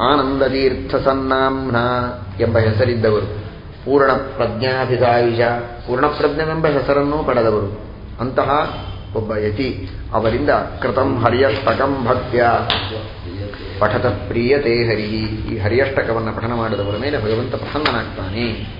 ಆನಂದತೀರ್ಥ ಸನ್ನಾಂನ ಎಂಬ ಹೆಸರಿದ್ದವರು. ಪೂರ್ಣ ಪ್ರಜ್ಞಾಭಿದಾಯುಷ ಪೂರ್ಣಪ್ರಜ್ಞವೆಂಬ ಹೆಸರನ್ನೂ ಪಡೆದವರು. ಅಂತಹ ಒಬ್ಬ ಯತಿ ಅವರಿಂದ ಕೃತಂ ಹರಿಯಷ್ಟಕಂ ಭಕ್ತ್ಯ. ಪಠತ ಪ್ರಿಯತೆ ಹರಿ ಈ ಹರಿಯಷ್ಟಕವನ್ನು ಪಠನ ಮಾಡಿದವರ ಮೇಲೆ ಭಗವಂತ ಪ್ರಸನ್ನನಾಗ್ತಾನೆ.